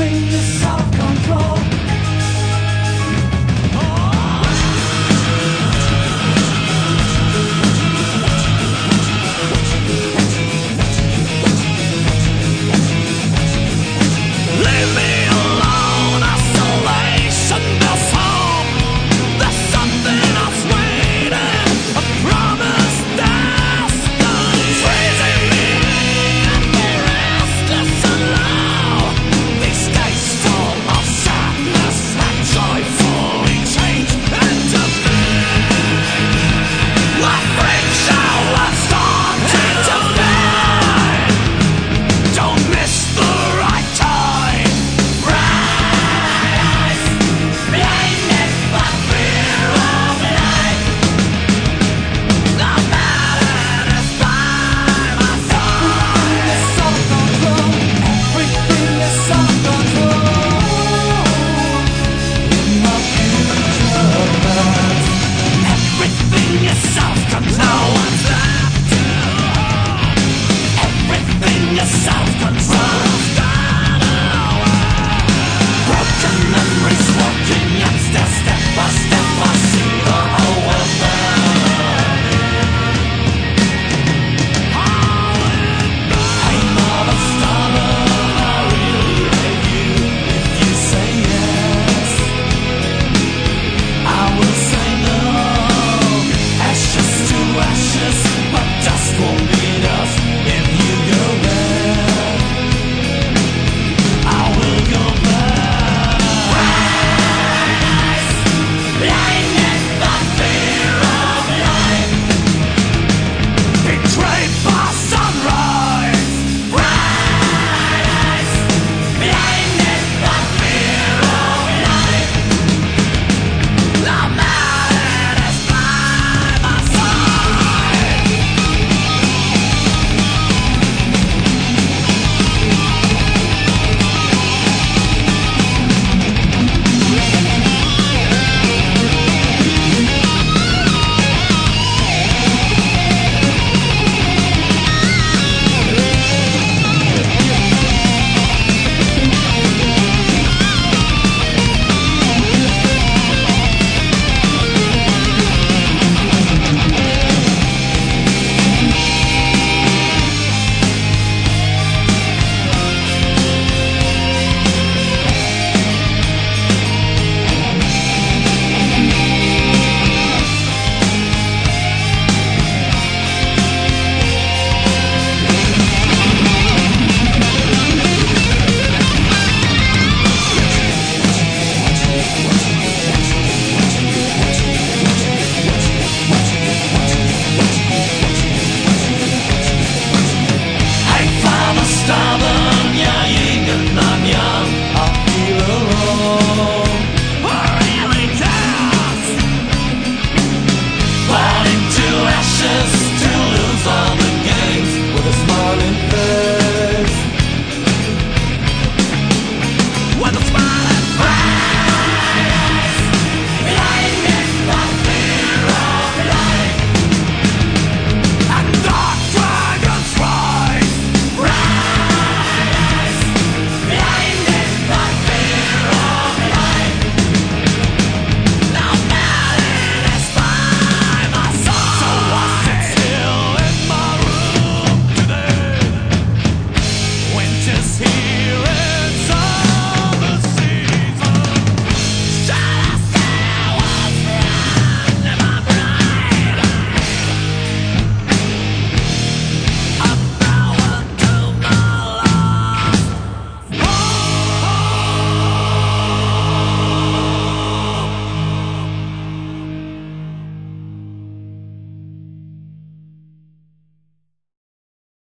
sing